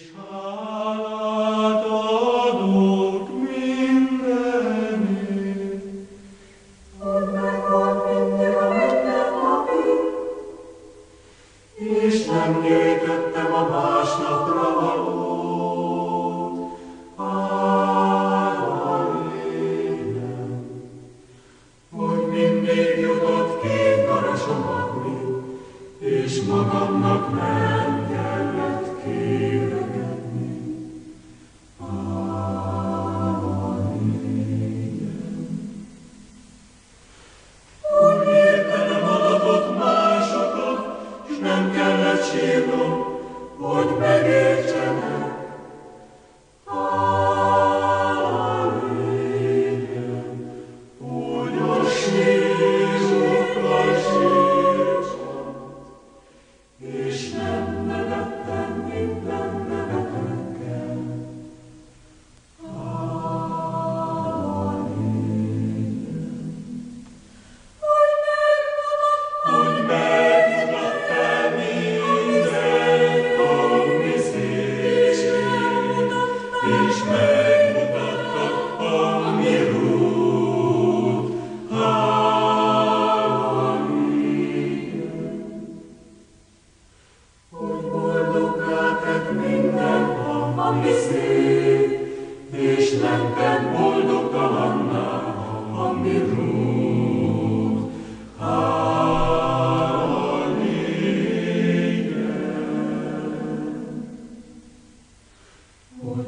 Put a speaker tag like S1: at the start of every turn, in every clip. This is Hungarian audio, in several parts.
S1: Krishna.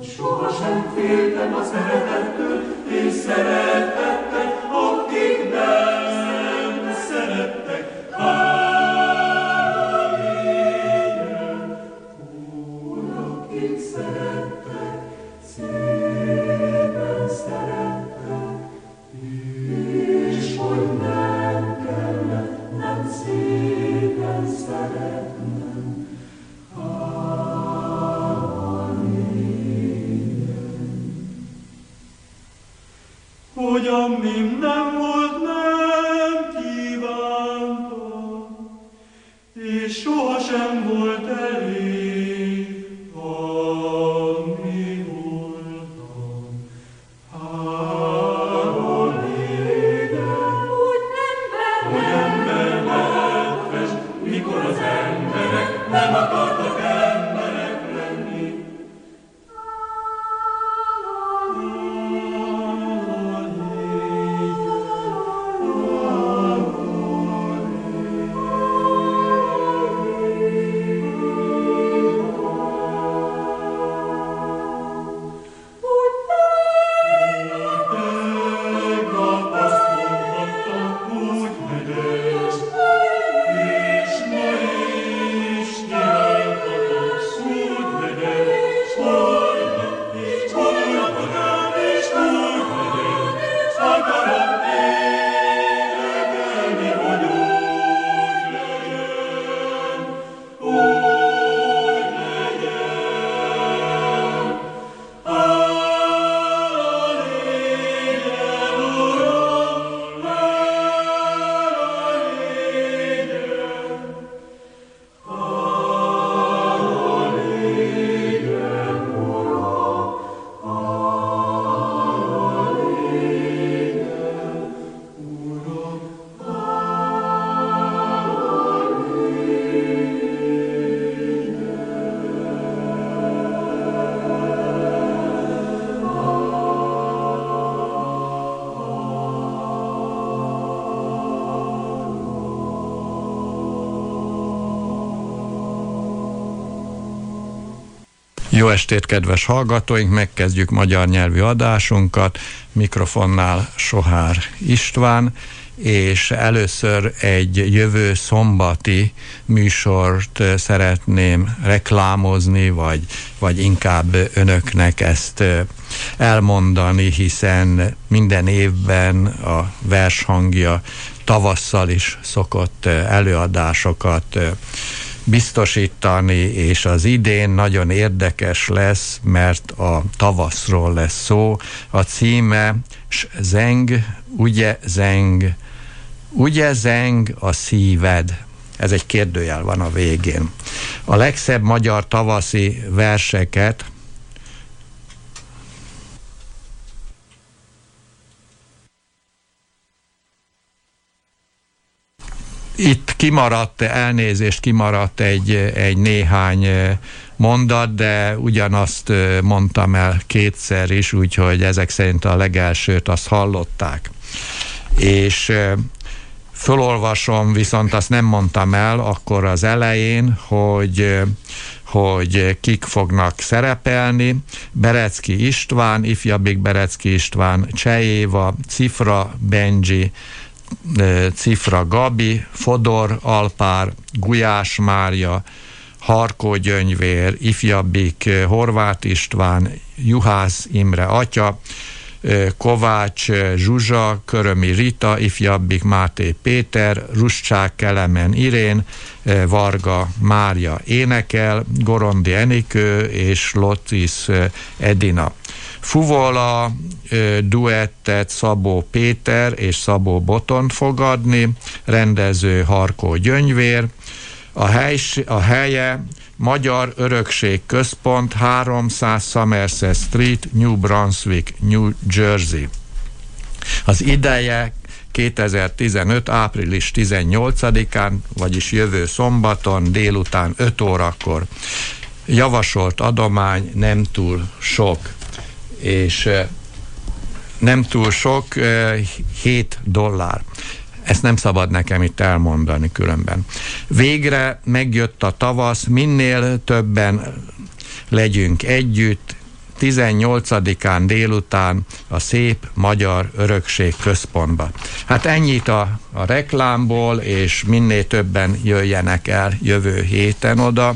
S1: Sohasem féltem a szeretettől, és szerettem. Jó estét, kedves hallgatóink! Megkezdjük magyar nyelvű adásunkat. Mikrofonnál Sohár István, és először egy jövő szombati műsort szeretném reklámozni, vagy, vagy inkább önöknek ezt elmondani, hiszen minden évben a vershangja tavasszal is szokott előadásokat biztosítani, és az idén nagyon érdekes lesz, mert a tavaszról lesz szó. A címe Zeng, ugye Zeng, ugye Zeng a szíved. ez egy kérdőjel van a végén. A legszebb magyar tavaszi verseket itt kimaradt, elnézést kimaradt egy, egy néhány mondat, de ugyanazt mondtam el kétszer is, úgyhogy ezek szerint a legelsőt azt hallották. És fölolvasom, viszont azt nem mondtam el akkor az elején, hogy hogy kik fognak szerepelni. Berecki István, ifjabbik Berecki István, Csejéva, Cifra Benji, Cifra Gabi, Fodor Alpár, Gulyás Mária, Harkó Gyöngyvér, ifjabbik Horváth István, Juhász Imre atya, Kovács Zsuzsa, Körömi Rita, ifjabbik Máté Péter, Ruscsák Kelemen Irén, Varga Mária énekel, Gorondi Enikő és Lotis Edina. Fuvola duettet Szabó Péter és Szabó Boton fogadni, rendező Harkó Gyöngyvér, a, hely, a helye Magyar Örökség Központ 300 Somerset Street, New Brunswick, New Jersey. Az ideje 2015. április 18-án, vagyis jövő szombaton délután 5 órakor. Javasolt adomány nem túl sok, és nem túl sok, 7 dollár. Ezt nem szabad nekem itt elmondani különben. Végre megjött a tavasz, minél többen legyünk együtt, 18-án délután a szép Magyar Örökség Központba. Hát ennyit a, a reklámból, és minél többen jöjjenek el jövő héten oda,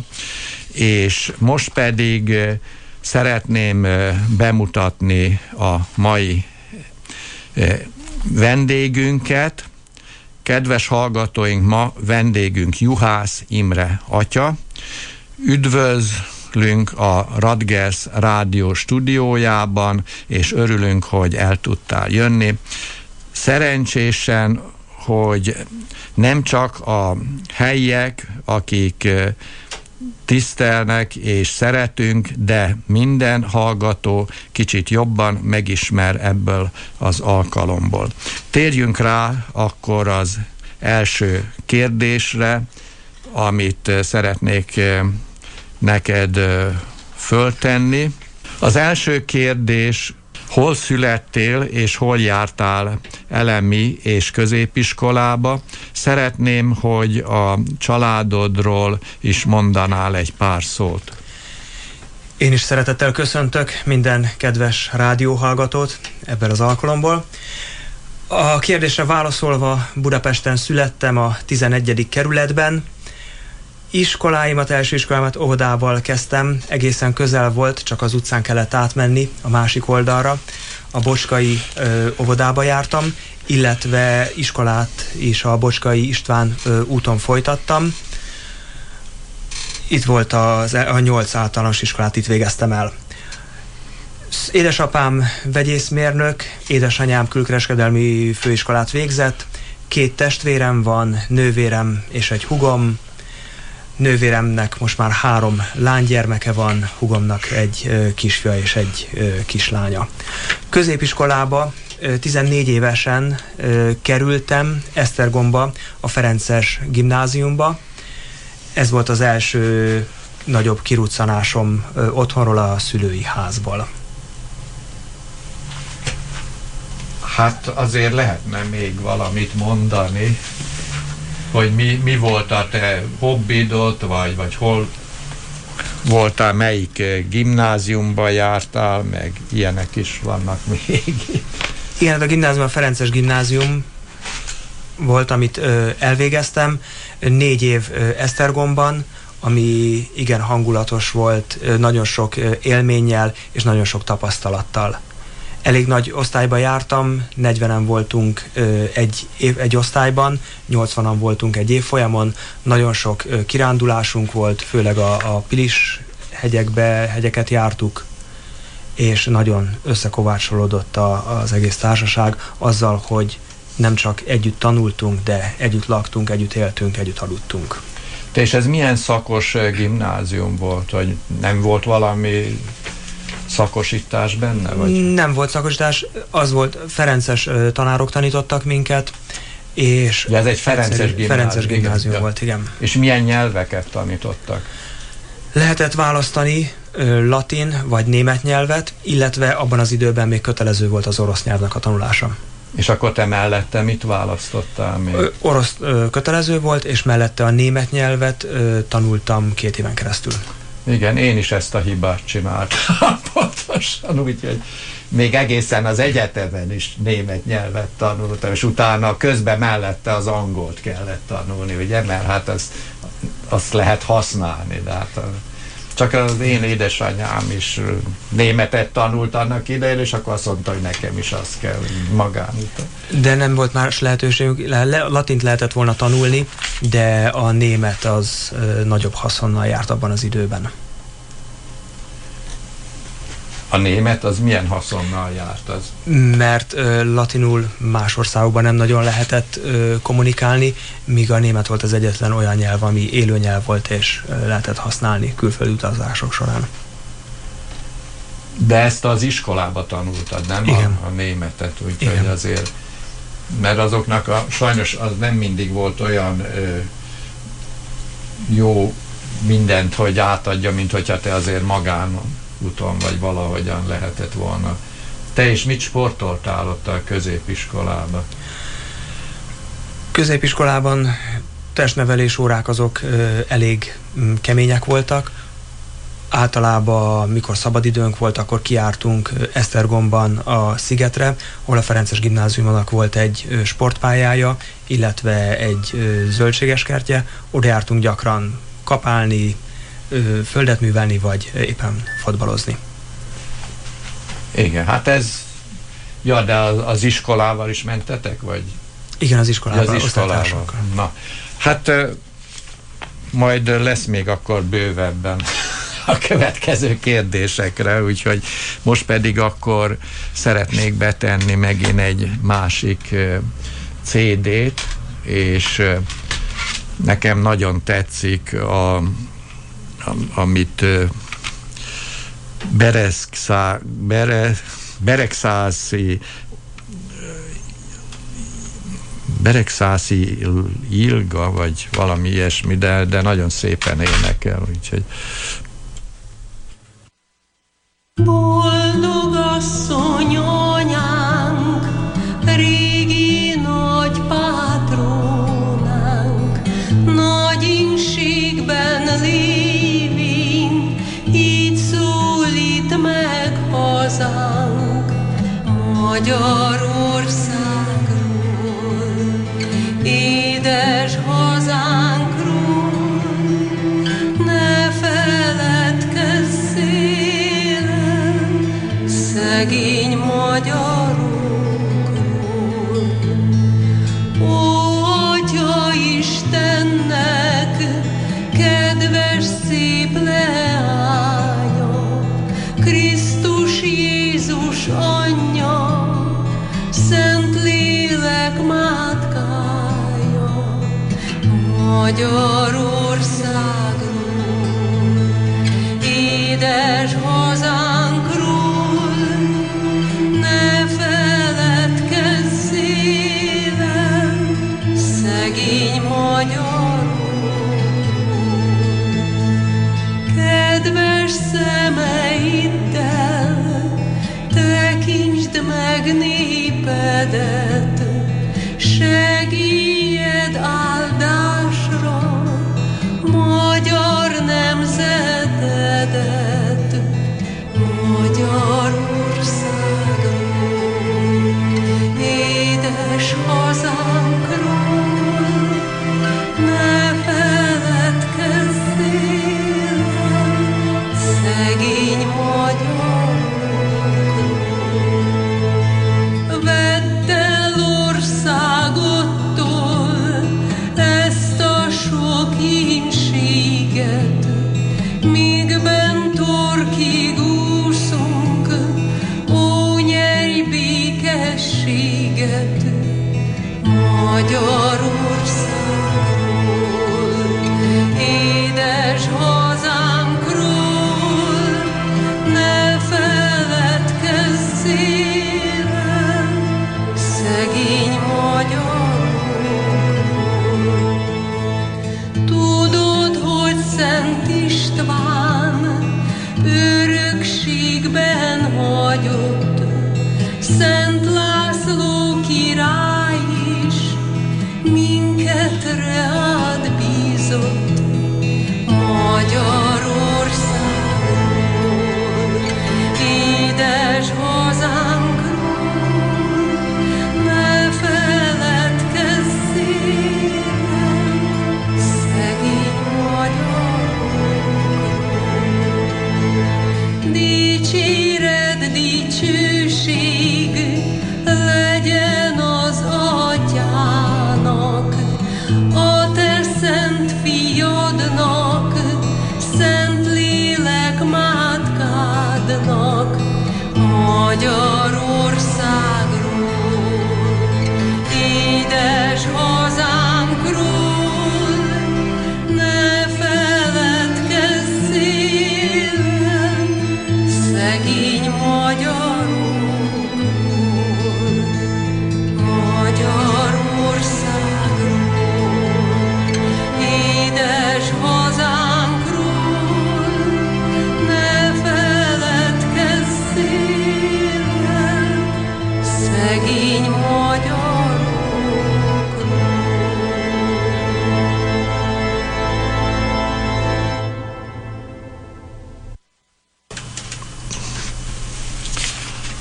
S1: és most pedig szeretném bemutatni a mai vendégünket, Kedves hallgatóink, ma vendégünk Juhász Imre atya. Üdvözlünk a Radgers rádió stúdiójában, és örülünk, hogy el tudtál jönni. Szerencsésen, hogy nem csak a helyiek, akik tisztelnek és szeretünk, de minden hallgató kicsit jobban megismer ebből az alkalomból. Térjünk rá akkor az első kérdésre, amit szeretnék eh, neked eh, föltenni. Az első kérdés hol születtél és hol jártál elemi és középiskolába. Szeretném, hogy a családodról is mondanál egy pár szót.
S2: Én is szeretettel köszöntök minden kedves rádióhallgatót ebben az alkalomból. A kérdésre válaszolva Budapesten születtem a 11. kerületben, Iskoláimat, első iskolámat óvodával kezdtem, egészen közel volt, csak az utcán kellett átmenni a másik oldalra. A Bocskai ö, óvodába jártam, illetve iskolát is a Bocskai István ö, úton folytattam. Itt volt az, a nyolc általános iskolát, itt végeztem el. Édesapám vegyészmérnök, édesanyám külkereskedelmi főiskolát végzett, két testvérem van, nővérem és egy hugom, nővéremnek most már három lánygyermeke van, hugomnak egy kisfia és egy kislánya. Középiskolába 14 évesen kerültem Esztergomba, a Ferences gimnáziumba. Ez volt az első nagyobb kiruccanásom otthonról a szülői házból.
S1: Hát azért lehetne még valamit mondani hogy mi, mi volt a te hobbidot, vagy, vagy hol voltál, melyik eh, gimnáziumba jártál, meg ilyenek is vannak még.
S2: Igen, hát a gimnázium a Ferences gimnázium volt, amit ö, elvégeztem. Négy év ö, Esztergomban, ami igen hangulatos volt, ö, nagyon sok élménnyel és nagyon sok tapasztalattal elég nagy osztályba jártam, 40-en voltunk egy, év, egy osztályban, 80-an voltunk egy évfolyamon, nagyon sok kirándulásunk volt, főleg a, a Pilis hegyekbe, hegyeket jártuk, és nagyon összekovácsolódott a, az egész társaság azzal, hogy nem csak együtt tanultunk, de együtt laktunk, együtt éltünk, együtt aludtunk.
S1: Te és ez milyen szakos gimnázium volt, vagy nem volt valami szakosítás benne? Vagy?
S2: Nem volt szakosítás, az volt, Ferences tanárok tanítottak minket, és
S1: ja, ez egy Ferences gimnázium,
S2: Ferences gimnázium igen, volt, igen.
S1: És milyen nyelveket tanítottak?
S2: Lehetett választani ö, latin vagy német nyelvet, illetve abban az időben még kötelező volt az orosz nyelvnek a tanulása.
S1: És akkor te mellette mit választottál még? Ö,
S2: orosz ö, kötelező volt, és mellette a német nyelvet ö, tanultam két éven keresztül.
S1: Igen, én is ezt a hibát csináltam. Pontosan, úgyhogy még egészen az egyetemen is német nyelvet tanultam, és utána közben mellette az angolt kellett tanulni, ugye, mert hát azt, azt lehet használni, de hát csak az én édesanyám is németet tanult annak idején, és akkor azt mondta, hogy nekem is az kell magán.
S2: De nem volt más lehetőségünk, latint lehetett volna tanulni, de a német az nagyobb haszonnal járt abban az időben.
S1: A német az milyen haszonnal járt? Az?
S2: Mert ö, latinul más országokban nem nagyon lehetett ö, kommunikálni, míg a német volt az egyetlen olyan nyelv, ami élő nyelv volt és ö, lehetett használni külföldi utazások során.
S1: De ezt az iskolába tanultad, nem?
S2: Igen.
S1: A, a németet, úgyhogy azért mert azoknak a, sajnos az nem mindig volt olyan ö, jó mindent, hogy átadja, mint hogyha te azért magán úton, vagy valahogyan lehetett volna. Te is mit sportoltál ott a középiskolában?
S2: Középiskolában testnevelés órák azok elég m, kemények voltak. Általában, mikor szabadidőnk volt, akkor kiártunk Esztergomban a Szigetre, ahol a Ferences Gimnáziumnak volt egy sportpályája, illetve egy zöldséges kertje. Oda jártunk gyakran kapálni, földet művelni, vagy éppen fotbalozni.
S1: Igen, hát ez, ja, de az, az iskolával is mentetek, vagy?
S2: Igen, az iskolával,
S1: az iskolával. Na, hát majd lesz még akkor bővebben a következő kérdésekre, úgyhogy most pedig akkor szeretnék betenni megint egy másik CD-t, és nekem nagyon tetszik a amit Bereszkszá, Bere, Beregszászi Beregszászi Ilga, vagy valami ilyesmi, de, de nagyon szépen énekel, úgyhogy
S3: Boldog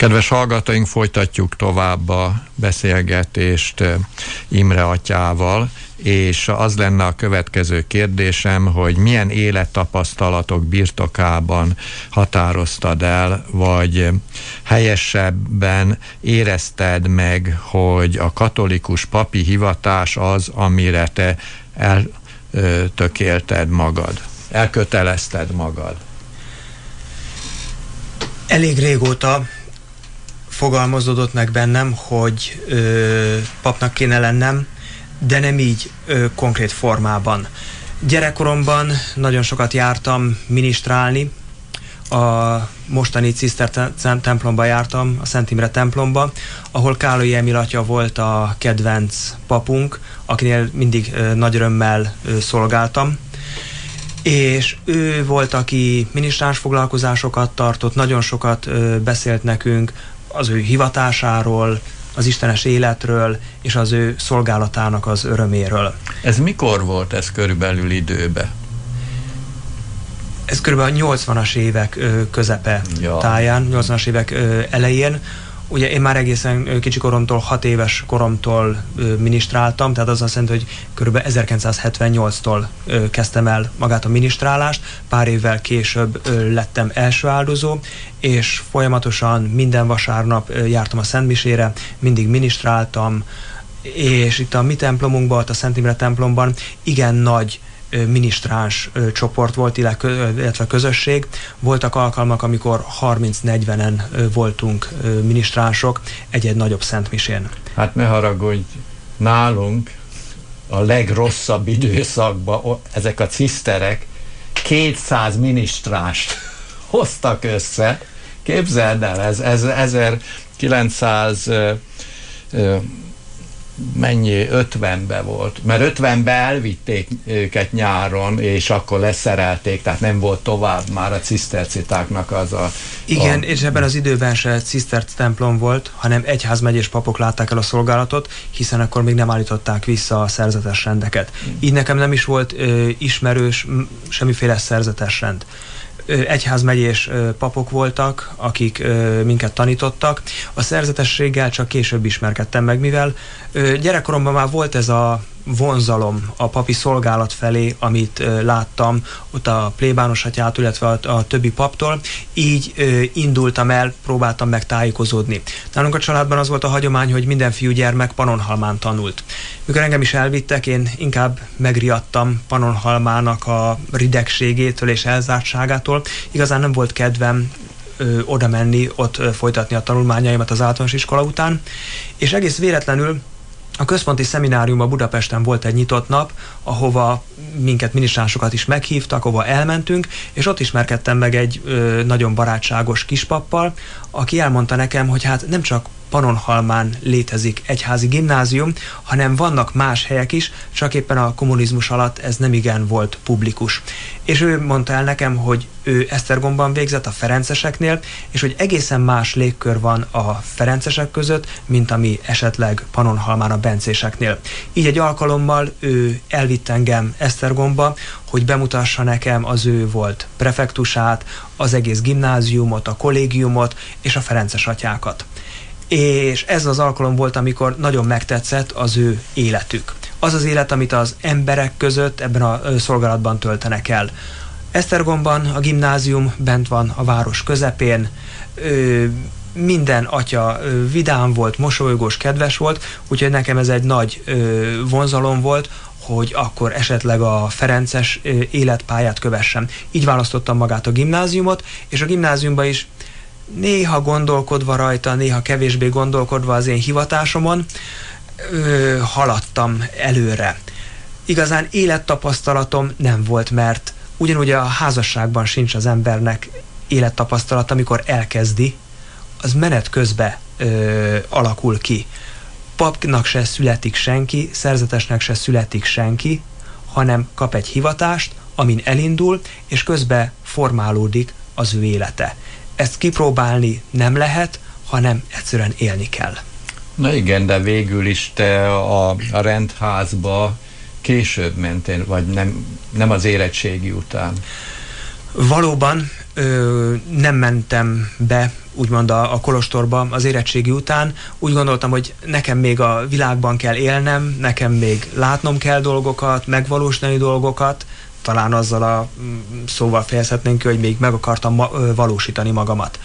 S3: Kedves
S1: hallgatóink, folytatjuk tovább a beszélgetést eh, Imre atyával, és az lenne a következő kérdésem, hogy milyen élettapasztalatok birtokában határoztad el, vagy helyesebben érezted meg, hogy a katolikus papi hivatás az, amire te eltökélted magad, elkötelezted magad.
S2: Elég régóta fogalmazódott meg bennem, hogy ö, papnak kéne lennem, de nem így ö, konkrét formában. Gyerekkoromban nagyon sokat jártam ministrálni, a mostani Ciszter te- templomba jártam, a Szent Imre templomba, ahol Kálai Emil atya volt a kedvenc papunk, akinél mindig ö, nagy örömmel ö, szolgáltam és ő volt, aki minisztráns foglalkozásokat tartott, nagyon sokat ö, beszélt nekünk az ő hivatásáról, az istenes életről és az ő szolgálatának az öröméről.
S1: Ez mikor volt ez körülbelül időbe?
S2: Ez kb. a 80-as évek közepe
S1: Ja.
S2: táján, 80-as évek elején. Ugye én már egészen kicsi koromtól, 6 éves koromtól ö, minisztráltam, tehát az azt jelenti, hogy kb. 1978-tól ö, kezdtem el magát a minisztrálást, pár évvel később lettem első áldozó, és folyamatosan minden vasárnap jártam a Szentmisére, mindig minisztráltam, és itt a mi templomunkban, a Szent Imre templomban igen nagy ö, minisztráns ö, csoport volt, illetve kö- illetve közösség. Voltak alkalmak, amikor 30-40-en ö, voltunk ö, minisztránsok egy-egy nagyobb szentmisén.
S1: Hát ne haragudj, nálunk a legrosszabb időszakban ezek a ciszterek 200 minisztrást hoztak össze. Képzeld el, ez, ez 1900 ö, ö, mennyi, 50-ben volt, mert 50-ben elvitték őket nyáron, és akkor leszerelték, tehát nem volt tovább már a cisztercitáknak az a...
S2: Igen,
S1: a,
S2: és ebben az időben se cisztert templom volt, hanem egyházmegyés papok látták el a szolgálatot, hiszen akkor még nem állították vissza a szerzetes rendeket. Így nekem nem is volt ö, ismerős semmiféle szerzetes rend. Egyházmegyés papok voltak, akik minket tanítottak. A szerzetességgel csak később ismerkedtem meg, mivel gyerekkoromban már volt ez a vonzalom a papi szolgálat felé, amit ö, láttam ott a plébános atyától, illetve a, a többi paptól, így ö, indultam el, próbáltam meg tájékozódni. Nálunk a családban az volt a hagyomány, hogy minden fiúgyermek Panonhalmán tanult. Mikor engem is elvittek, én inkább megriadtam Panonhalmának a ridegségétől és elzártságától. Igazán nem volt kedvem ö, oda menni, ott ö, folytatni a tanulmányaimat az általános iskola után, és egész véletlenül a központi szemináriumban Budapesten volt egy nyitott nap, ahova minket minisztránsokat is meghívtak, ahova elmentünk, és ott ismerkedtem meg egy ö, nagyon barátságos kispappal, aki elmondta nekem, hogy hát nem csak Panonhalmán létezik egyházi gimnázium, hanem vannak más helyek is, csak éppen a kommunizmus alatt ez nem igen volt publikus. És ő mondta el nekem, hogy ő Esztergomban végzett a Ferenceseknél, és hogy egészen más légkör van a Ferencesek között, mint ami esetleg Panonhalmán a Bencéseknél. Így egy alkalommal ő elvitt engem Esztergomba, hogy bemutassa nekem az ő volt prefektusát, az egész gimnáziumot, a kollégiumot és a Ferences atyákat. És ez az alkalom volt, amikor nagyon megtetszett az ő életük. Az az élet, amit az emberek között ebben a szolgálatban töltenek el. Esztergomban a gimnázium bent van a város közepén, ö, minden atya ö, vidám volt, mosolygós, kedves volt, úgyhogy nekem ez egy nagy ö, vonzalom volt, hogy akkor esetleg a Ferences életpályát kövessem. Így választottam magát a gimnáziumot, és a gimnáziumban is néha gondolkodva rajta, néha kevésbé gondolkodva az én hivatásomon, ö, haladtam előre. Igazán élettapasztalatom nem volt, mert ugyanúgy a házasságban sincs az embernek élettapasztalat, amikor elkezdi, az menet közben ö, alakul ki. Papnak se születik senki, szerzetesnek se születik senki, hanem kap egy hivatást, amin elindul, és közben formálódik az ő élete. Ezt kipróbálni nem lehet, hanem egyszerűen élni kell.
S1: Na igen, de végül is te a, a rendházba később mentél, vagy nem, nem az érettségi után.
S2: Valóban ö, nem mentem be úgymond a, a kolostorba az érettségi után. Úgy gondoltam, hogy nekem még a világban kell élnem, nekem még látnom kell dolgokat, megvalósítani dolgokat, talán azzal a mm, szóval fejezhetnénk ki, hogy még meg akartam ma, valósítani magamat.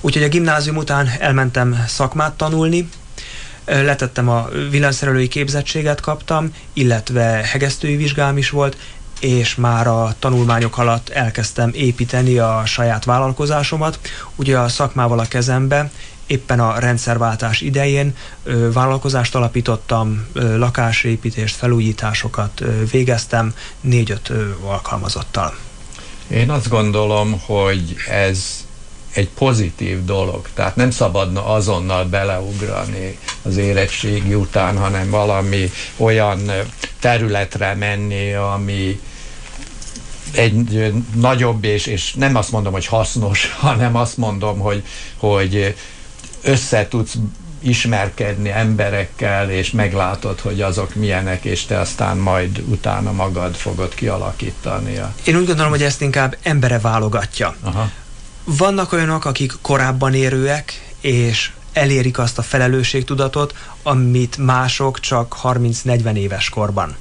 S2: Úgyhogy a gimnázium után elmentem szakmát tanulni, letettem a villanyszerelői képzettséget kaptam, illetve hegesztői vizsgám is volt, és már a tanulmányok alatt elkezdtem építeni a saját vállalkozásomat. Ugye a szakmával a kezembe, éppen a rendszerváltás idején ö, vállalkozást alapítottam, ö, lakásépítést, felújításokat ö, végeztem négy-öt alkalmazottal.
S1: Én azt gondolom, hogy ez egy pozitív dolog, tehát nem szabadna azonnal beleugrani az érettségi után, hanem valami olyan területre menni, ami egy nagyobb, és, és nem azt mondom, hogy hasznos, hanem azt mondom, hogy, hogy össze tudsz ismerkedni emberekkel, és meglátod, hogy azok milyenek, és te aztán majd utána magad fogod kialakítani. A...
S2: Én úgy gondolom, hogy ezt inkább embere válogatja.
S1: Aha.
S2: Vannak olyanok, akik korábban érőek, és elérik azt a felelősségtudatot, amit mások csak 30-40 éves korban.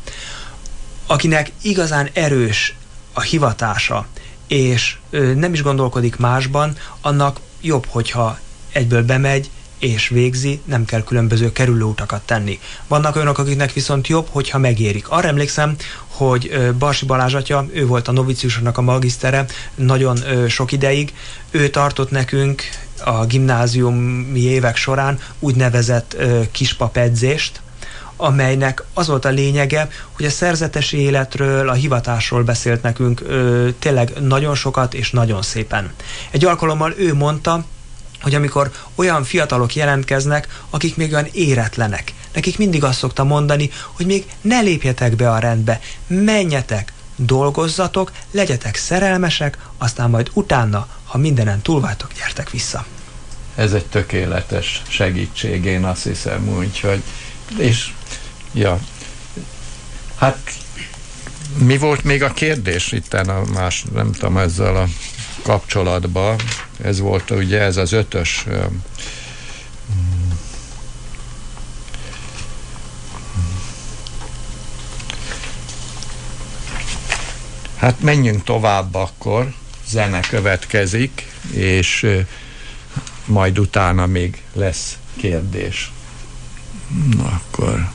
S2: Akinek igazán erős a hivatása, és nem is gondolkodik másban, annak jobb, hogyha egyből bemegy, és végzi, nem kell különböző kerülőutakat tenni. Vannak olyanok, akiknek viszont jobb, hogyha megérik. Arra emlékszem, hogy Barsi Balázs atya, ő volt a noviciusnak a magisztere nagyon sok ideig, ő tartott nekünk a gimnáziumi évek során úgynevezett ö, kispap edzést, amelynek az volt a lényege, hogy a szerzetes életről, a hivatásról beszélt nekünk ö, tényleg nagyon sokat és nagyon szépen. Egy alkalommal ő mondta, hogy amikor olyan fiatalok jelentkeznek, akik még olyan éretlenek, nekik mindig azt szokta mondani, hogy még ne lépjetek be a rendbe, menjetek, dolgozzatok, legyetek szerelmesek, aztán majd utána, ha mindenen túl vagytok, gyertek vissza.
S1: Ez egy tökéletes segítség, én azt hiszem, úgyhogy, és, ja, hát mi volt még a kérdés itt a más, nem tudom, ezzel a kapcsolatban? Ez volt ugye ez az ötös ö, Hát menjünk tovább akkor, zene következik, és majd utána még lesz kérdés. Na akkor...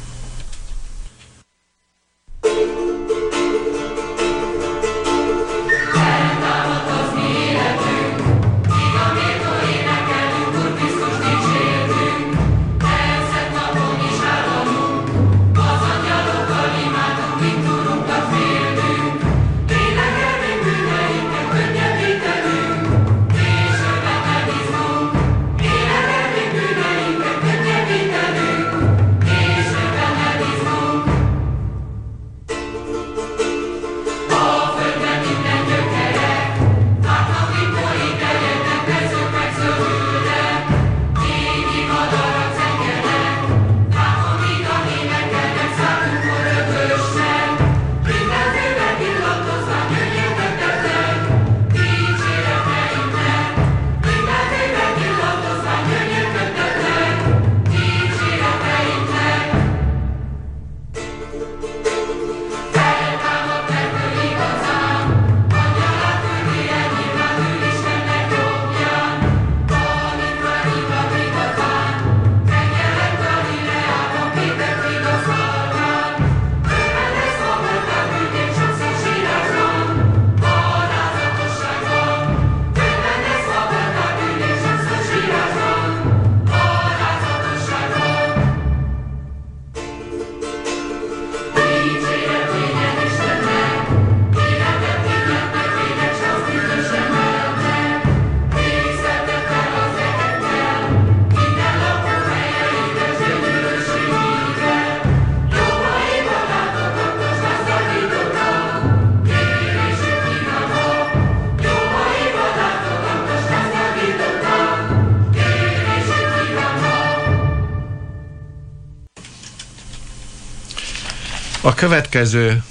S1: Következő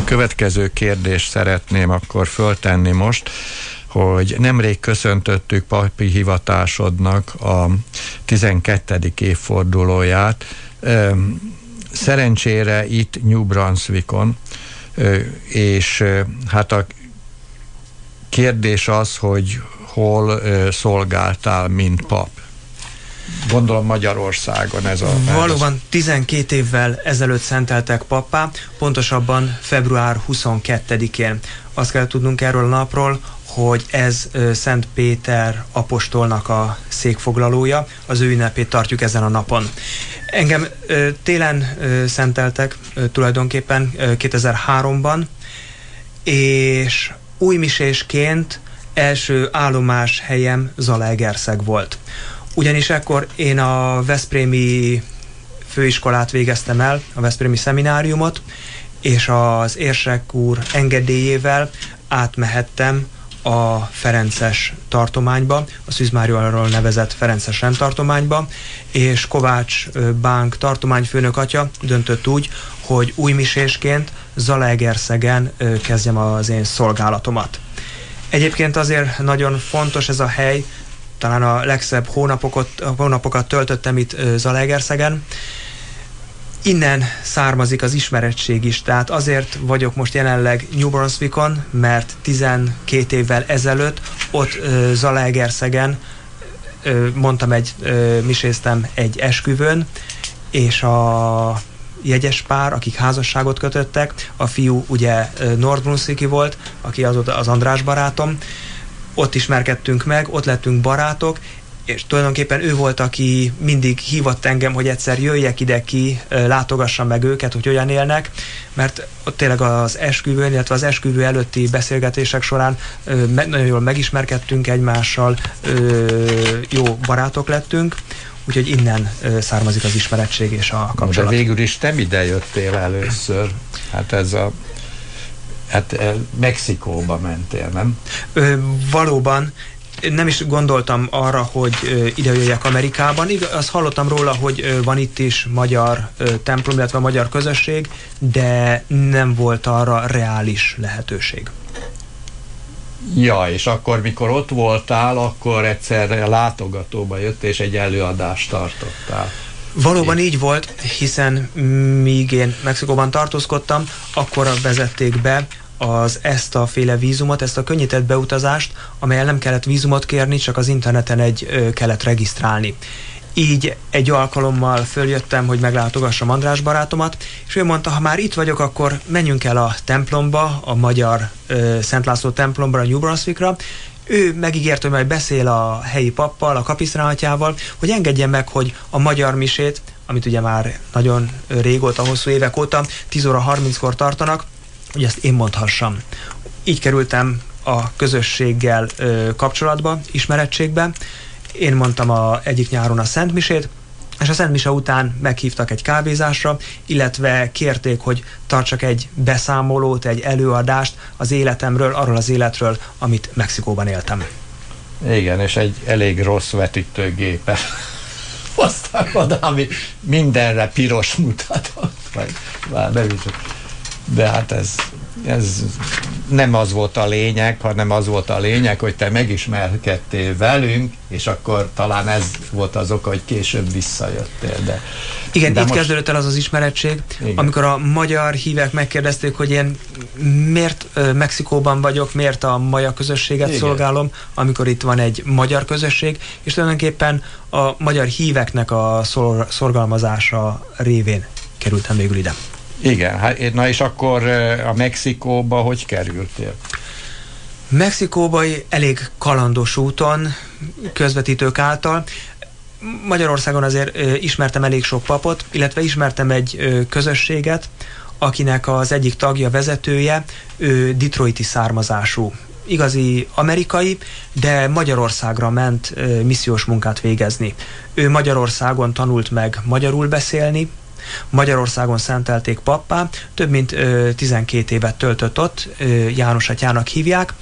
S1: a következő kérdést szeretném akkor föltenni most, hogy nemrég köszöntöttük papi hivatásodnak a 12. évfordulóját. Szerencsére itt New Brunswickon, és hát a kérdés az, hogy hol szolgáltál, mint pap. Gondolom Magyarországon ez a...
S2: Valóban 12 évvel ezelőtt szenteltek pappá, pontosabban február 22-én. Azt kell tudnunk erről a napról, hogy ez Szent Péter apostolnak a székfoglalója, az ő ünnepét tartjuk ezen a napon. Engem télen szenteltek tulajdonképpen 2003-ban, és újmisésként első állomás helyem Zalaegerszeg volt. Ugyanis ekkor én a Veszprémi főiskolát végeztem el, a Veszprémi szemináriumot, és az érsek úr engedélyével átmehettem a Ferences tartományba, a Szűzmárióról nevezett Ferences rendtartományba, és Kovács Bánk tartományfőnök atya döntött úgy, hogy újmisésként Zalaegerszegen kezdjem az én szolgálatomat. Egyébként azért nagyon fontos ez a hely, talán a legszebb hónapokat, hónapokat töltöttem itt Zalaegerszegen. Innen származik az ismerettség is, tehát azért vagyok most jelenleg New Brunswickon, mert 12 évvel ezelőtt ott Zalaegerszegen mondtam egy, miséztem egy esküvőn, és a jegyes pár, akik házasságot kötöttek, a fiú ugye Nordbrunswicki volt, aki azóta az András barátom, ott ismerkedtünk meg, ott lettünk barátok, és tulajdonképpen ő volt, aki mindig hívott engem, hogy egyszer jöjjek ide ki, látogassam meg őket, hogy hogyan élnek, mert ott tényleg az esküvőn, illetve az esküvő előtti beszélgetések során nagyon jól megismerkedtünk egymással, jó barátok lettünk, úgyhogy innen származik az ismerettség és a kapcsolat.
S1: De végül is te ide jöttél először, hát ez a Hát Mexikóba mentél, nem?
S2: Ö, valóban, nem is gondoltam arra, hogy ide jöjjek Amerikában. Azt hallottam róla, hogy van itt is magyar templom, illetve magyar közösség, de nem volt arra reális lehetőség.
S1: Ja, és akkor, mikor ott voltál, akkor egyszer látogatóba jött, és egy előadást tartottál.
S2: Valóban így volt, hiszen míg én Mexikóban tartózkodtam, akkor vezették be az ezt a féle vízumot, ezt a könnyített beutazást, amelyel nem kellett vízumot kérni, csak az interneten egy ö, kellett regisztrálni. Így egy alkalommal följöttem, hogy meglátogassam András barátomat, és ő mondta, ha már itt vagyok, akkor menjünk el a templomba, a magyar ö, Szent László templomba, a New Brunswickra, ő megígért, hogy majd beszél a helyi pappal, a kapisztrálhatjával, hogy engedje meg, hogy a magyar misét, amit ugye már nagyon régóta, hosszú évek óta, 10 óra 30-kor tartanak, hogy ezt én mondhassam. Így kerültem a közösséggel kapcsolatba, ismerettségbe. Én mondtam a egyik nyáron a Szent Misét, és a Szent Mise után meghívtak egy kávézásra, illetve kérték, hogy tartsak egy beszámolót, egy előadást az életemről, arról az életről, amit Mexikóban éltem.
S1: Igen, és egy elég rossz vetítőgépe. Aztán oda, ami mindenre piros mutatott. Nem is de hát ez, ez nem az volt a lényeg, hanem az volt a lényeg, hogy te megismerkedtél velünk, és akkor talán ez volt az oka, hogy később visszajöttél. De,
S2: Igen, de itt most... kezdődött el az az ismerettség, Igen. amikor a magyar hívek megkérdezték, hogy én miért Mexikóban vagyok, miért a maja közösséget Igen. szolgálom, amikor itt van egy magyar közösség, és tulajdonképpen a magyar híveknek a szor- szorgalmazása révén kerültem végül ide.
S1: Igen, hát, na és akkor a Mexikóba hogy kerültél?
S2: Mexikóba elég kalandos úton, közvetítők által. Magyarországon azért ismertem elég sok papot, illetve ismertem egy közösséget, akinek az egyik tagja, vezetője, ő detroiti származású igazi amerikai, de Magyarországra ment missziós munkát végezni. Ő Magyarországon tanult meg magyarul beszélni, Magyarországon szentelték pappá, több mint ö, 12 évet töltött ott, ö, János atyának hívják,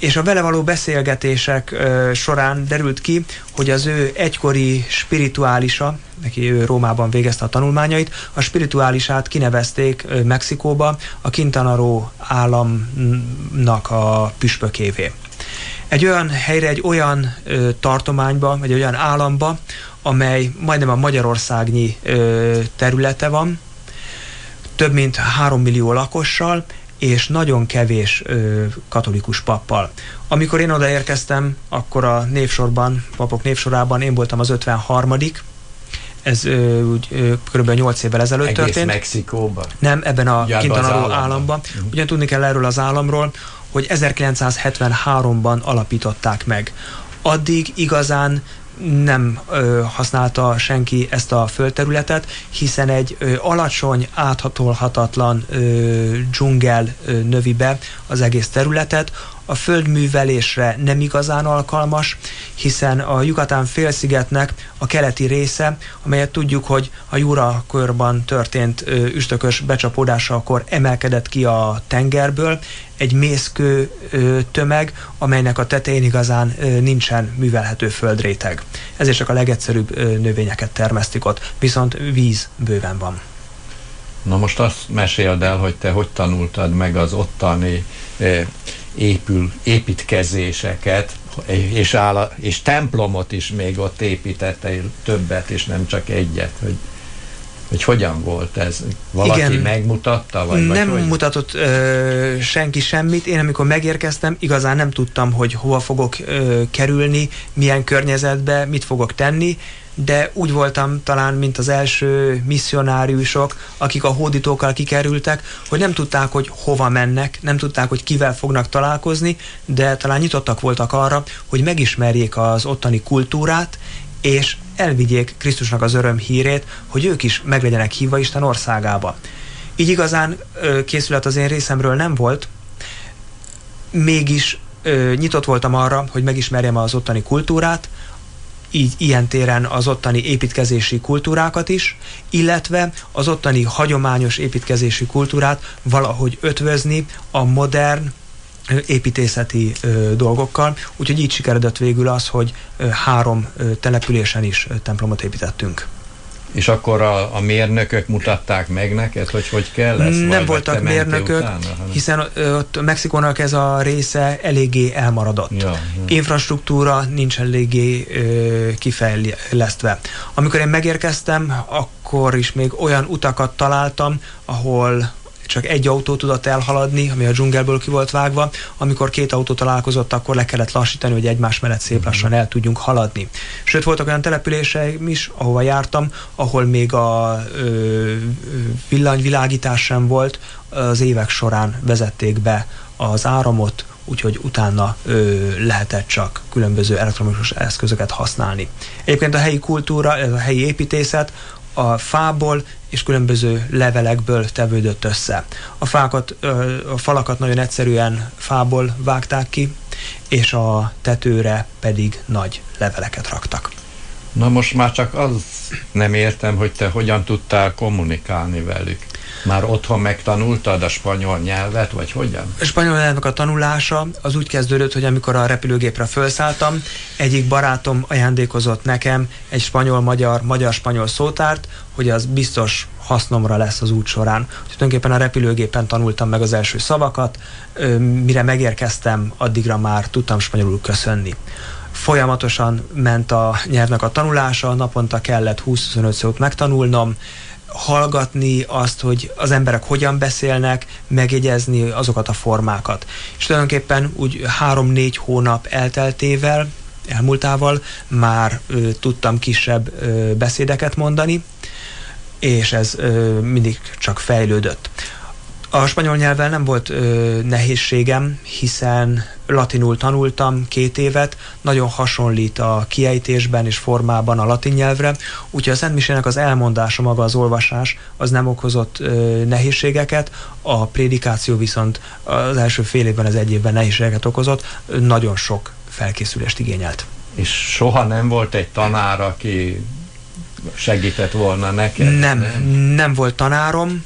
S2: és a vele való beszélgetések ö, során derült ki, hogy az ő egykori spirituálisa, neki ő Rómában végezte a tanulmányait, a spirituálisát kinevezték ö, Mexikóba a Quintana Roo államnak a püspökévé. Egy olyan helyre, egy olyan ö, tartományba, vagy egy olyan államba, amely majdnem a Magyarországnyi ö, területe van, több mint 3 millió lakossal, és nagyon kevés ö, katolikus pappal. Amikor én odaérkeztem, akkor a névsorban, papok névsorában én voltam az 53 ez ö, úgy, ö, kb. 8 évvel ezelőtt
S1: Egész
S2: történt.
S1: Mexikóban.
S2: Nem, ebben a
S1: Ja,
S2: Roo
S1: államban.
S2: államban.
S1: Mhm.
S2: Ugyan tudni kell erről az államról, hogy 1973-ban alapították meg. Addig igazán nem ö, használta senki ezt a földterületet, hiszen egy ö, alacsony, áthatolhatatlan ö, dzsungel ö, növi be az egész területet. A földművelésre nem igazán alkalmas, hiszen a Yucatán félszigetnek a keleti része, amelyet tudjuk, hogy a Jura körban történt üstökös becsapódásakor emelkedett ki a tengerből, egy mészkő tömeg, amelynek a tetején igazán nincsen művelhető földréteg. Ezért csak a legegyszerűbb növényeket termesztik ott, viszont víz bőven van.
S1: Na most azt meséld el, hogy te hogy tanultad meg az ottani épül, építkezéseket, és, áll, és templomot is még ott építettél többet, és nem csak egyet, hogy, hogy hogyan volt ez? Valaki
S2: Igen.
S1: megmutatta? Vagy,
S2: nem
S1: vagy hogy?
S2: mutatott ö, senki semmit. Én amikor megérkeztem, igazán nem tudtam, hogy hova fogok ö, kerülni, milyen környezetbe, mit fogok tenni, de úgy voltam talán, mint az első misszionáriusok, akik a hódítókkal kikerültek, hogy nem tudták, hogy hova mennek, nem tudták, hogy kivel fognak találkozni, de talán nyitottak voltak arra, hogy megismerjék az ottani kultúrát, és elvigyék Krisztusnak az öröm hírét, hogy ők is meg legyenek hívva Isten országába. Így igazán ö, készület az én részemről nem volt, mégis nyitott voltam arra, hogy megismerjem az ottani kultúrát, így ilyen téren az ottani építkezési kultúrákat is, illetve az ottani hagyományos építkezési kultúrát valahogy ötvözni a modern építészeti ö, dolgokkal, úgyhogy így sikeredett végül az, hogy ö, három ö, településen is ö, templomot építettünk.
S1: És akkor a, a mérnökök mutatták meg neked, hogy hogy kell ezt?
S2: Nem voltak mérnökök,
S1: utána, hanem-
S2: hiszen ott Mexikónak ez a része eléggé elmaradott.
S1: Ja, ja.
S2: Infrastruktúra nincs eléggé ö, kifejlesztve. Amikor én megérkeztem, akkor is még olyan utakat találtam, ahol csak egy autó tudott elhaladni, ami a dzsungelből ki volt vágva. Amikor két autó találkozott, akkor le kellett lassítani, hogy egymás mellett szép lassan el tudjunk haladni. Sőt, voltak olyan településeim is, ahova jártam, ahol még a ö, villanyvilágítás sem volt, az évek során vezették be az áramot, úgyhogy utána ö, lehetett csak különböző elektronikus eszközöket használni. Egyébként a helyi kultúra, a helyi építészet a fából és különböző levelekből tevődött össze. A fákat, a falakat nagyon egyszerűen fából vágták ki, és a tetőre pedig nagy leveleket raktak.
S1: Na most már csak az nem értem, hogy te hogyan tudtál kommunikálni velük. Már otthon megtanultad a spanyol nyelvet, vagy hogyan?
S2: A spanyol nyelvnek a tanulása az úgy kezdődött, hogy amikor a repülőgépre felszálltam, egyik barátom ajándékozott nekem egy spanyol-magyar, magyar-spanyol szótárt, hogy az biztos hasznomra lesz az út során. Úgyhogy tulajdonképpen a repülőgépen tanultam meg az első szavakat, mire megérkeztem, addigra már tudtam spanyolul köszönni. Folyamatosan ment a nyelvnek a tanulása, naponta kellett 20-25 szót megtanulnom, hallgatni azt, hogy az emberek hogyan beszélnek, megjegyezni azokat a formákat. És tulajdonképpen úgy három-négy hónap elteltével, elmúltával már ö, tudtam kisebb ö, beszédeket mondani, és ez ö, mindig csak fejlődött. A spanyol nyelvvel nem volt ö, nehézségem, hiszen latinul tanultam két évet, nagyon hasonlít a kiejtésben és formában a latin nyelvre, úgyhogy a Szent Misének az elmondása maga az olvasás az nem okozott ö, nehézségeket, a prédikáció viszont az első fél évben, az egy évben nehézségeket okozott, nagyon sok felkészülést igényelt.
S1: És soha nem volt egy tanár, aki segített volna neked?
S2: Nem, nem volt tanárom.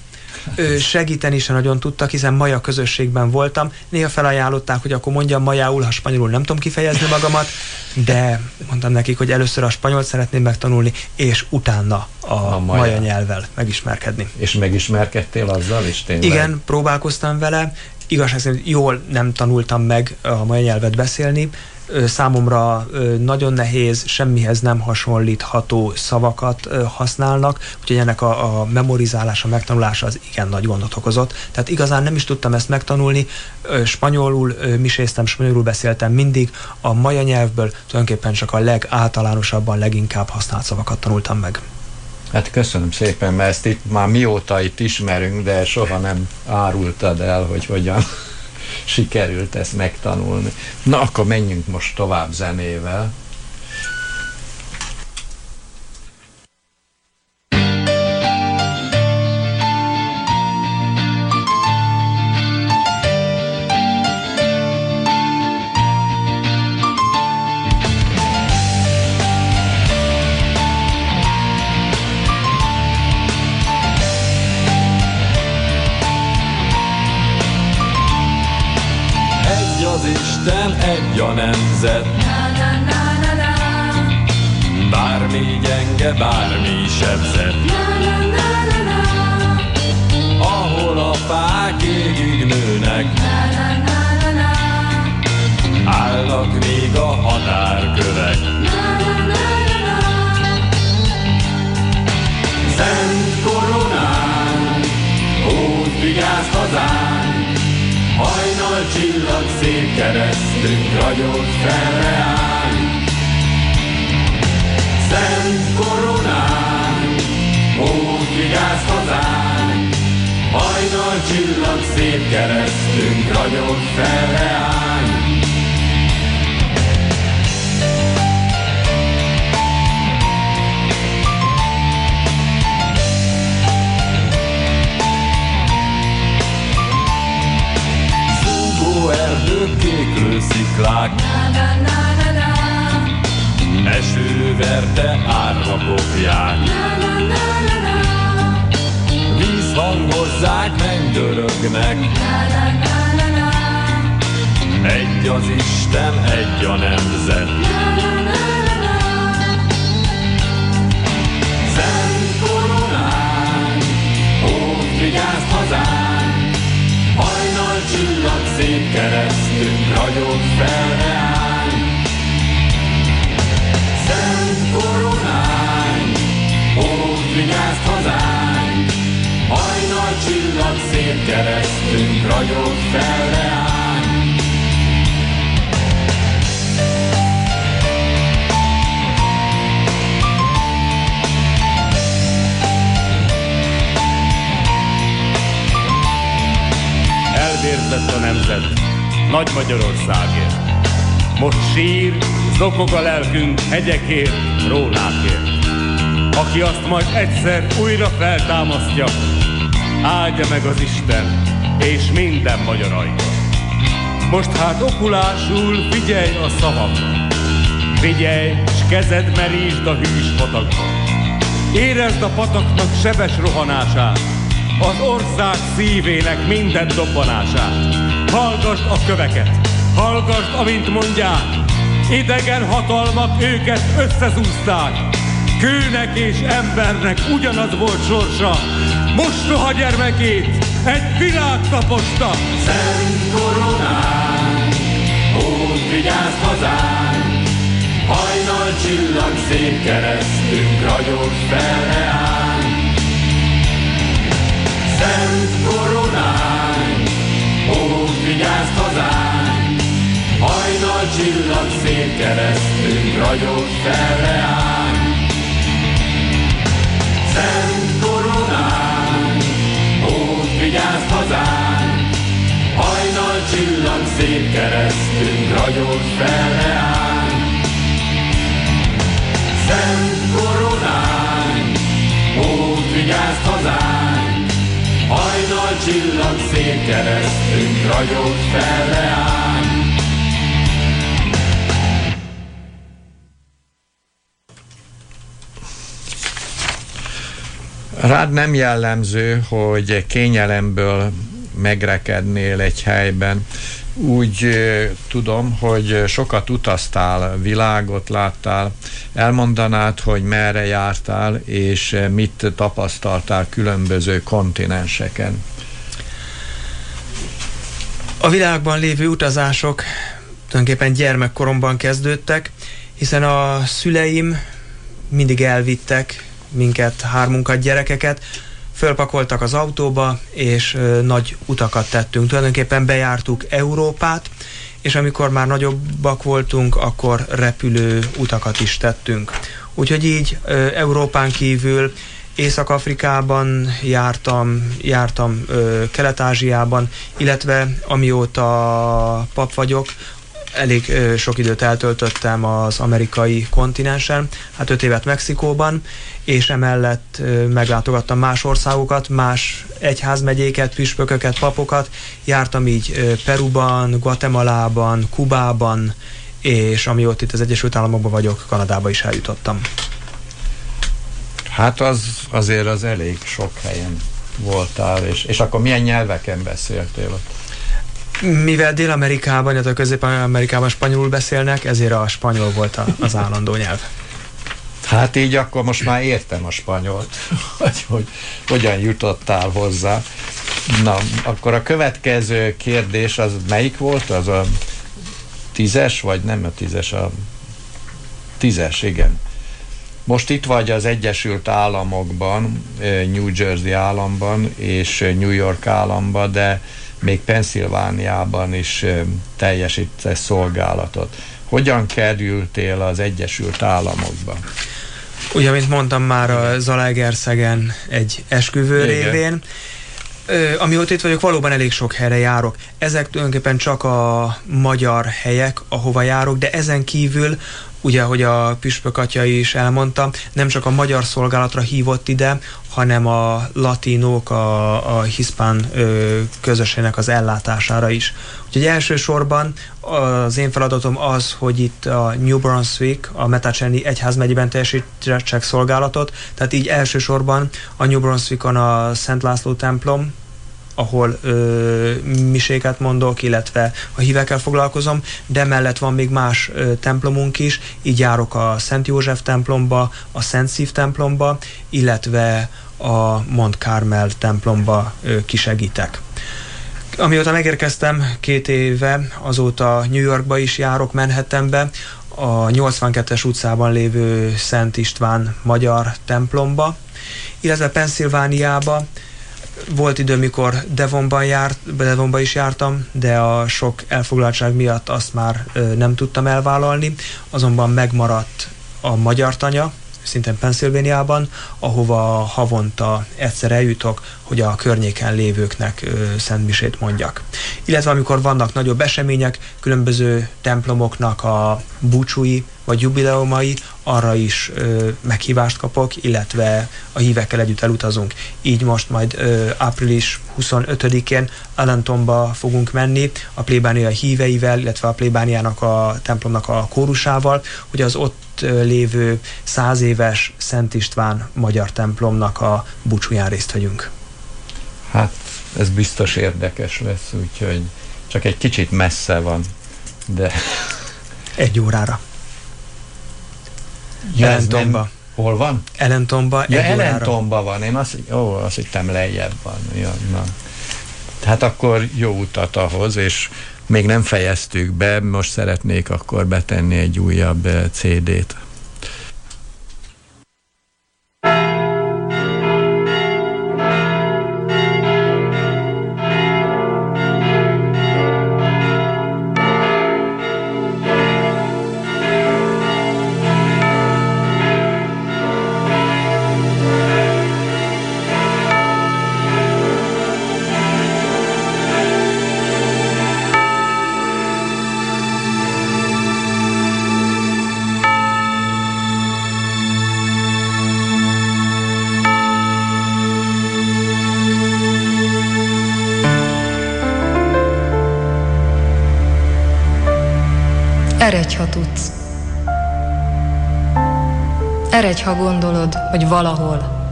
S2: Segíteni sem nagyon tudtak, hiszen maja közösségben voltam. Néha felajánlották, hogy akkor mondjam majául, ha spanyolul nem tudom kifejezni magamat, de mondtam nekik, hogy először a spanyolt szeretném megtanulni, és utána a,
S4: A
S2: a
S4: maja.
S2: maja nyelvvel megismerkedni.
S4: És megismerkedtél azzal is tényleg?
S2: Igen, próbálkoztam vele. Igazság szerint jól nem tanultam meg a mai nyelvet beszélni. Számomra nagyon nehéz, semmihez nem hasonlítható szavakat használnak, úgyhogy ennek a, a memorizálása, megtanulása az igen nagy gondot okozott. Tehát igazán nem is tudtam ezt megtanulni. Spanyolul miséztem, spanyolul beszéltem mindig. A maja nyelvből tulajdonképpen csak a legáltalánosabban, leginkább használt szavakat tanultam meg.
S4: Hát köszönöm szépen, mert ezt itt már mióta itt ismerünk, de soha nem árultad el, hogy hogyan sikerült ezt megtanulni. Na, akkor menjünk most tovább zenével.
S5: Szép keresztünk ragyog fel reánk. Szent koronánk, ó, vigyázz hazánk, Hajnal csillag szép keresztünk ragyog fel reánk.
S6: elvérzett a nemzet Nagy Magyarországért. Most sír, zokog a lelkünk hegyekért, rónákért. Aki azt majd egyszer újra feltámasztja, áldja meg az Isten, és minden magyar. Most hát okulásul figyelj a szavamra. Figyelj, s kezed merítsd a hűs patakba. Érezd a pataknak sebes rohanását, az ország szívének minden dobbanását. Hallgasd a köveket, hallgasd, amint mondják, idegen hatalmak őket összezúzták. Kőnek és embernek ugyanaz volt sorsa, mostoha gyermekét egy világ taposta.
S5: Szent koronán, ó, vigyázz hazánk, Hajnal csillag szép keresztünk ragyog fel reánk. Szent koronán, ó, vigyázz hazánk, Hajnal csillag szép keresztünk ragyog fel reánk. Szent koronán, ó, vigyázz hazánk, Hajnal csillag szép keresztünk ragyog fel reánk. Szent csillag szép keresztünk ragyog fel reánk.
S1: Rád nem jellemző, hogy kényelemből megrekednél egy helyben. Úgy tudom, hogy sokat utaztál, világot láttál. Elmondanád, hogy merre jártál, és mit tapasztaltál különböző kontinenseken?
S2: A világban lévő utazások tulajdonképpen gyermekkoromban kezdődtek, hiszen a szüleim mindig elvittek minket, hármunkat, gyerekeket, fölpakoltak az autóba, és nagy utakat tettünk. Tulajdonképpen bejártuk Európát, és amikor már nagyobbak voltunk, akkor repülő utakat is tettünk. Úgyhogy így Európán kívül Észak-Afrikában jártam, jártam Kelet-Ázsiában, illetve amióta pap vagyok, elég ö, sok időt eltöltöttem az amerikai kontinensen, hát öt évet Mexikóban, és emellett ö, meglátogattam más országokat, más egyházmegyéket, püspököket, papokat, jártam így ö, Peruban, Guatemalában, Kubában, és amióta itt az Egyesült Államokban vagyok, Kanadába is eljutottam.
S1: Hát az azért az elég sok helyen voltál, és, és akkor milyen nyelveken beszéltél ott?
S2: Mivel Dél-Amerikában, illetve Közép-Amerikában spanyolul beszélnek, ezért a spanyol volt a- az állandó nyelv.
S1: Hát így akkor most már értem a spanyolt, hogy, hogy hogyan jutottál hozzá. Na, akkor a következő kérdés az melyik volt? Az a tízes, vagy nem a tízes, a tízes, igen. Most itt vagy az Egyesült Államokban, eh, New Jersey államban és eh, New York államban, de még Pennsylvániában is eh, teljesítesz szolgálatot. Hogyan kerültél az Egyesült Államokba?
S2: Ugye, mint mondtam már a Zalaegerszegen egy esküvő
S1: Igen.
S2: révén, Ö, amióta itt vagyok, valóban elég sok helyre járok. Ezek tulajdonképpen csak a magyar helyek, ahova járok, de ezen kívül, ugye, ahogy a püspök atya is elmondta, nem csak a magyar szolgálatra hívott ide, hanem a latinók, a, a hiszpán ö, közösségnek az ellátására is. Úgyhogy elsősorban az én feladatom az, hogy itt a New Brunswick, a Metacseni egyházmegyében teljesítsek szolgálatot, tehát így elsősorban a New Brunswickon a Szent László templom, ahol ö, miséket mondok, illetve a hívekkel foglalkozom, de mellett van még más ö, templomunk is, így járok a Szent József templomba, a Szent Szív templomba, illetve a Mont Carmel templomba ö, kisegítek. Amióta megérkeztem két éve, azóta New Yorkba is járok, Manhattanbe, a 82-es utcában lévő Szent István magyar templomba, illetve Pennsylvániába. Volt idő, mikor Devonban, járt, Devonban is jártam, de a sok elfoglaltság miatt azt már nem tudtam elvállalni, azonban megmaradt a magyar tanya, szintén Pennsylvániában, ahova havonta egyszer eljutok, hogy a környéken lévőknek szentmisét mondjak. Illetve amikor vannak nagyobb események, különböző templomoknak a búcsúi vagy jubileumai, arra is ö, meghívást kapok, illetve a hívekkel együtt elutazunk. Így most majd ö, április 25-én Allentonba fogunk menni a plébánia híveivel, illetve a plébániának a templomnak a kórusával, hogy az ott lévő száz éves Szent István magyar templomnak a búcsúján részt vegyünk.
S1: Hát ez biztos érdekes lesz, úgyhogy csak egy kicsit messze van, de
S2: Egy órára.
S1: Ja, ez
S2: Ellentonba.
S1: nem- Hol van?
S2: Ellentonba
S1: Ja. Ellentomba van, én azt, ó, azt hittem lejjebb van. Ja, na. Hát akkor jó utat ahhoz, és még nem fejeztük be, most szeretnék akkor betenni egy újabb eh, CD-t.
S7: Eredj, ha tudsz. Eredj, ha gondolod, hogy valahol,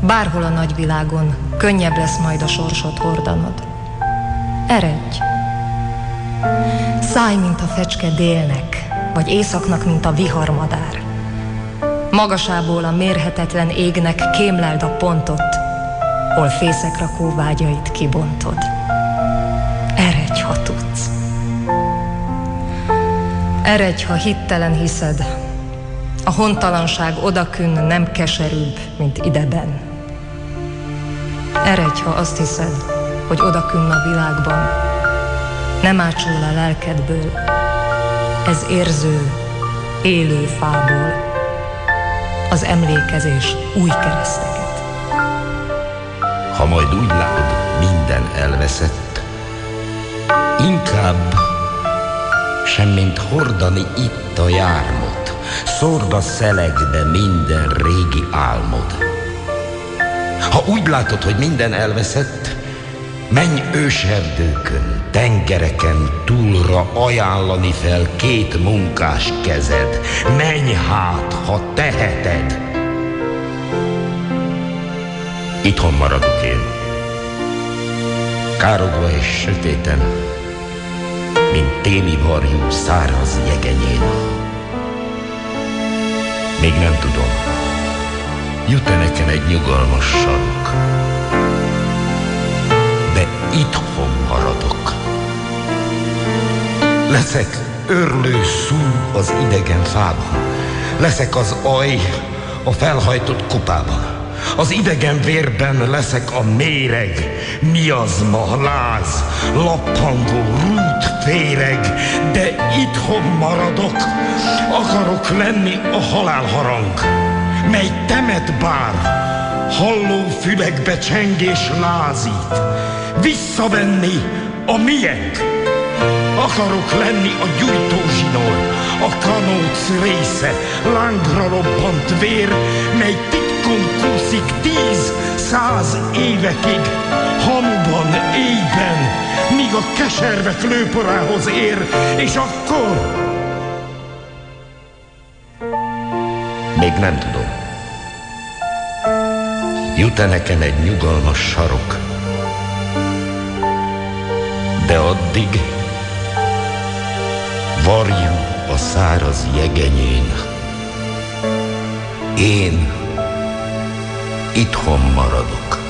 S7: bárhol a nagyvilágon könnyebb lesz majd a sorsot hordanod. Eredj! Szállj, mint a fecske délnek, vagy északnak, mint a viharmadár. Magasából a mérhetetlen égnek kémleld a pontot, hol fészekrakó vágyait kibontod. Eredj, ha tudsz. Eredj, ha hittelen hiszed, a hontalanság odakün nem keserűbb, mint ideben. Eredj, ha azt hiszed, hogy odakünn a világban nem ácsul a lelkedből, ez érző, élő fából, az emlékezés új kereszteket.
S8: Ha majd úgy látod, minden elveszett, inkább semmint hordani itt a jármot, szórd a szelegbe minden régi álmod. Ha úgy látod, hogy minden elveszett, menj őserdőkön, tengereken túlra ajánlani fel két munkás kezed. Menj hát, ha teheted. Itthon maradok én. Károgva és sötéten, mint téli varjú száraz jegenyén. Még nem tudom, jut-e nekem egy nyugalmas sarok, de itthon maradok. Leszek örlő szú az idegen fában, leszek az aj a felhajtott kupában. Az idegen vérben leszek a méreg, miazma, láz, lappangó, rút, féreg, de itthon maradok, akarok lenni a halálharang, mely temet bár, halló fülekbe csengés lázít, visszavenni a miénk. Akarok lenni a gyújtózsinór, a kanóc része, lángra robbant vér, mely titkon kúszik tíz, száz évekig, hamuban, éjben, míg a keservek lőporához ér, és akkor... Még nem tudom. Jut-e nekem egy nyugalmas sarok? De addig varjú a száraz jegenyén. Én itthon maradok.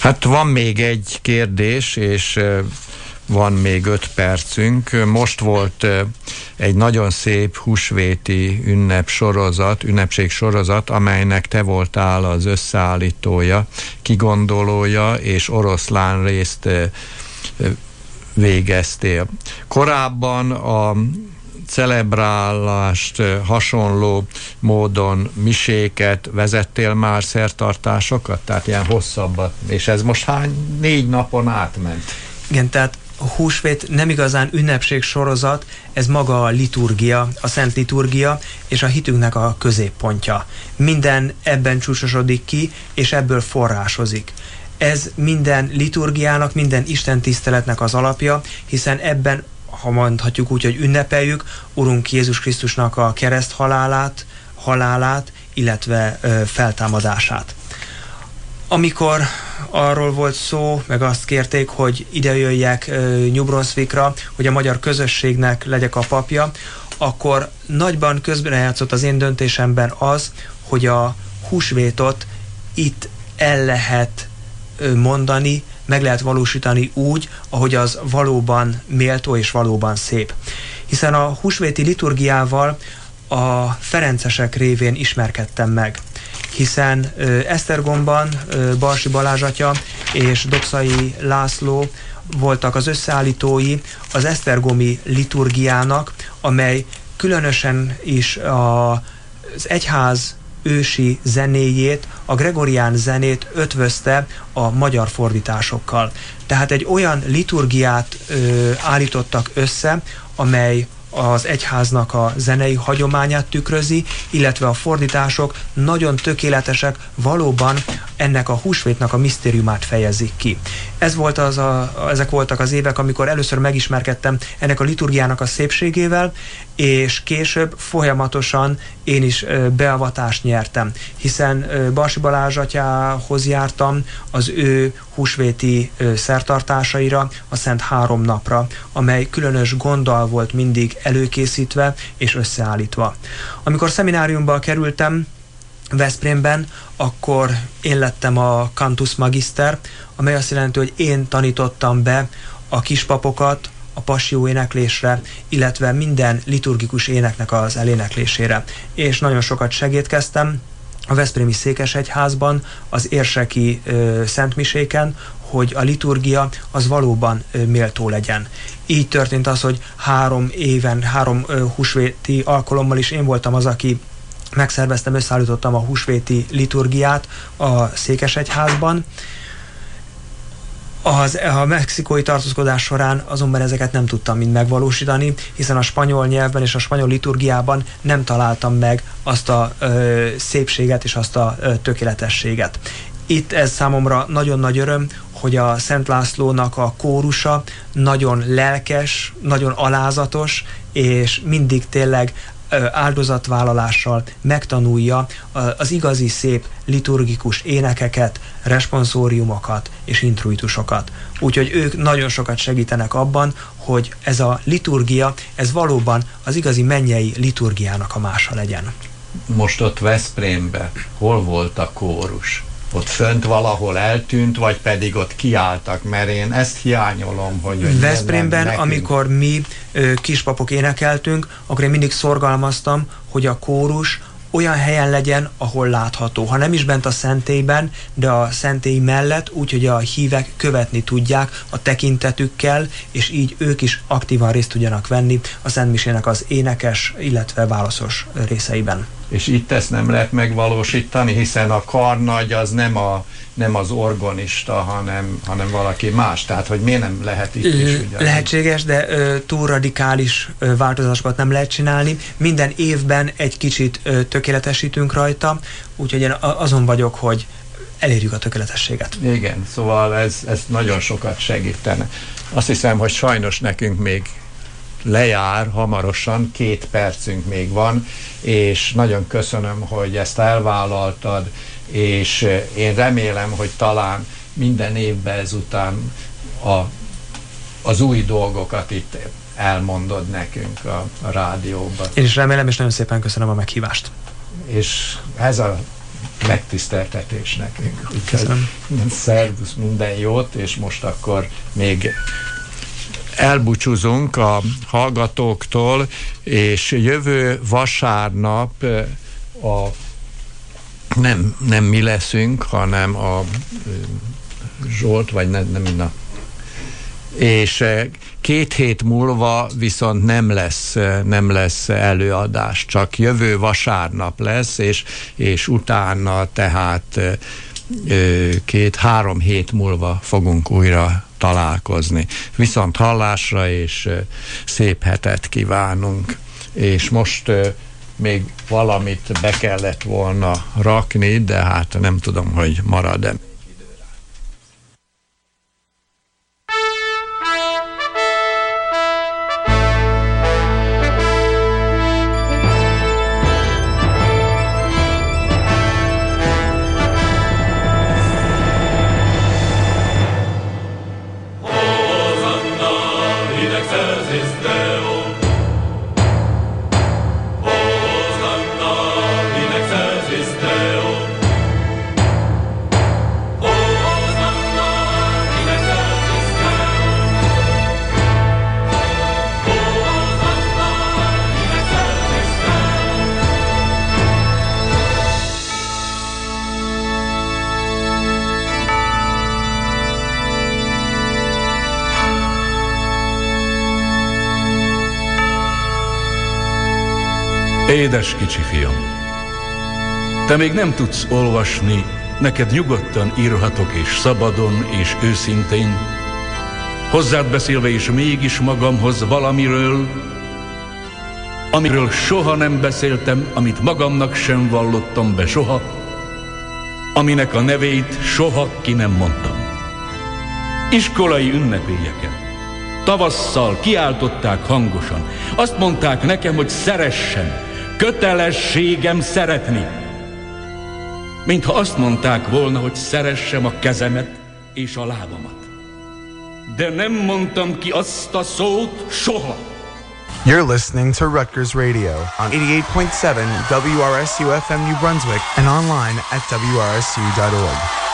S1: Hát van még egy kérdés, és van még öt percünk. Most volt egy nagyon szép húsvéti ünnep sorozat, ünnepség sorozat, amelynek te voltál az összeállítója, kigondolója, és oroszlán részt végeztél. Korábban a celebrálást hasonló módon miséket vezettél már szertartásokat, tehát ilyen hosszabbat, és ez most hány, négy napon átment?
S2: Igen, tehát húsvét nem igazán ünnepség sorozat, ez maga a liturgia, a szent liturgia, és a hitünknek a középpontja. Minden ebben csúcsosodik ki, és ebből forrásozik. Ez minden liturgiának, minden Isten tiszteletnek az alapja, hiszen ebben ha mondhatjuk úgy, hogy ünnepeljük Urunk Jézus Krisztusnak a kereszt halálát, halálát, illetve ö, feltámadását. Amikor arról volt szó, meg azt kérték, hogy ide jöjjek New hogy a magyar közösségnek legyek a papja, akkor nagyban közbejátszott az én döntésemben az, hogy a húsvétot itt el lehet mondani, meg lehet valósítani úgy, ahogy az valóban méltó és valóban szép. Hiszen a húsvéti liturgiával a Ferencesek révén ismerkedtem meg hiszen Esztergomban ö, Balsi Balázs és Dokszai László voltak az összeállítói az Esztergomi liturgiának, amely különösen is a, az egyház ősi zenéjét, a gregorián zenét ötvözte a magyar fordításokkal. Tehát egy olyan liturgiát ö, állítottak össze, amely az egyháznak a zenei hagyományát tükrözi, illetve a fordítások nagyon tökéletesek, valóban ennek a húsvétnak a misztériumát fejezik ki. Ez volt az a, ezek voltak az évek, amikor először megismerkedtem ennek a liturgiának a szépségével, és később folyamatosan én is beavatást nyertem, hiszen Barsi Balázs atyához jártam az ő húsvéti szertartásaira, a Szent Három napra, amely különös gonddal volt mindig előkészítve és összeállítva. Amikor szemináriumba kerültem, Veszprémben, akkor én lettem a Cantus Magister, amely azt jelenti, hogy én tanítottam be a kispapokat a passió éneklésre, illetve minden liturgikus éneknek az eléneklésére. És nagyon sokat segítkeztem a Veszprémi Székesegyházban, az érseki ö, szentmiséken, hogy a liturgia az valóban méltó legyen. Így történt az, hogy három éven, három húsvéti alkalommal is én voltam az, aki megszerveztem, összeállítottam a húsvéti liturgiát a Székesegyházban. Az, a mexikói tartózkodás során azonban ezeket nem tudtam mind megvalósítani, hiszen a spanyol nyelvben és a spanyol liturgiában nem találtam meg azt a ö, szépséget és azt a ö, tökéletességet. Itt ez számomra nagyon nagy öröm, hogy a Szent Lászlónak a kórusa nagyon lelkes, nagyon alázatos, és mindig tényleg áldozatvállalással megtanulja az igazi szép liturgikus énekeket, responsóriumokat és intruitusokat. Úgyhogy ők nagyon sokat segítenek abban, hogy ez a liturgia, ez valóban az igazi mennyei liturgiának a mása legyen.
S1: Most ott Veszprémbe, hol volt a kórus? Ott fönt valahol eltűnt, vagy pedig ott kiálltak, mert én ezt hiányolom, hogy...
S2: Veszprémben, amikor mi ö, kispapok énekeltünk, akkor én mindig szorgalmaztam, hogy a kórus olyan helyen legyen, ahol látható. Ha nem is bent a szentélyben, de a szentély mellett, úgy, hogy a hívek követni tudják a tekintetükkel, és így ők is aktívan részt tudjanak venni a Szentmisének az énekes, illetve válaszos részeiben.
S1: És itt ezt nem lehet megvalósítani, hiszen a karnagy az nem, a, nem az orgonista, hanem, hanem valaki más. Tehát, hogy miért nem lehet itt is ugyanúgy?
S2: Lehetséges, de ö, túl radikális ö, változásokat nem lehet csinálni. Minden évben egy kicsit ö, tökéletesítünk rajta, úgyhogy én azon vagyok, hogy elérjük a tökéletességet.
S1: Igen, szóval ez, ez nagyon sokat segítene. Azt hiszem, hogy sajnos nekünk még lejár hamarosan, két percünk még van, és nagyon köszönöm, hogy ezt elvállaltad, és én remélem, hogy talán minden évben ezután a, az új dolgokat itt elmondod nekünk a, a rádióban.
S2: Én is remélem, és nagyon szépen köszönöm a meghívást.
S1: És ez a megtiszteltetés nekünk.
S2: Köszönöm.
S1: szervusz, minden jót, és most akkor még elbúcsúzunk a hallgatóktól, és jövő vasárnap a nem, nem mi leszünk, hanem a Zsolt, vagy nem, nem na. És két hét múlva viszont nem lesz, nem lesz előadás, csak jövő vasárnap lesz, és, és utána tehát eh, két-három hét múlva fogunk újra találkozni. Viszont hallásra és szép hetet kívánunk. És most még valamit be kellett volna rakni, de hát nem tudom, hogy marad-e.
S9: Édes kicsi fiam, te még nem tudsz olvasni, neked nyugodtan írhatok és szabadon és őszintén, hozzád beszélve is mégis magamhoz valamiről, amiről soha nem beszéltem, amit magamnak sem vallottam be soha, aminek a nevét soha ki nem mondtam. Iskolai ünnepélyeken. Tavasszal kiáltották hangosan. Azt mondták nekem, hogy szeressem. Kötelességem szeretni. Mintha azt mondták volna, hogy szeressem a kezemet és a lábamat. De nem mondtam ki azt a szót soha.
S10: You're listening to Rutgers Radio on 88.7 WRSU FM New Brunswick and online at WRSU.org.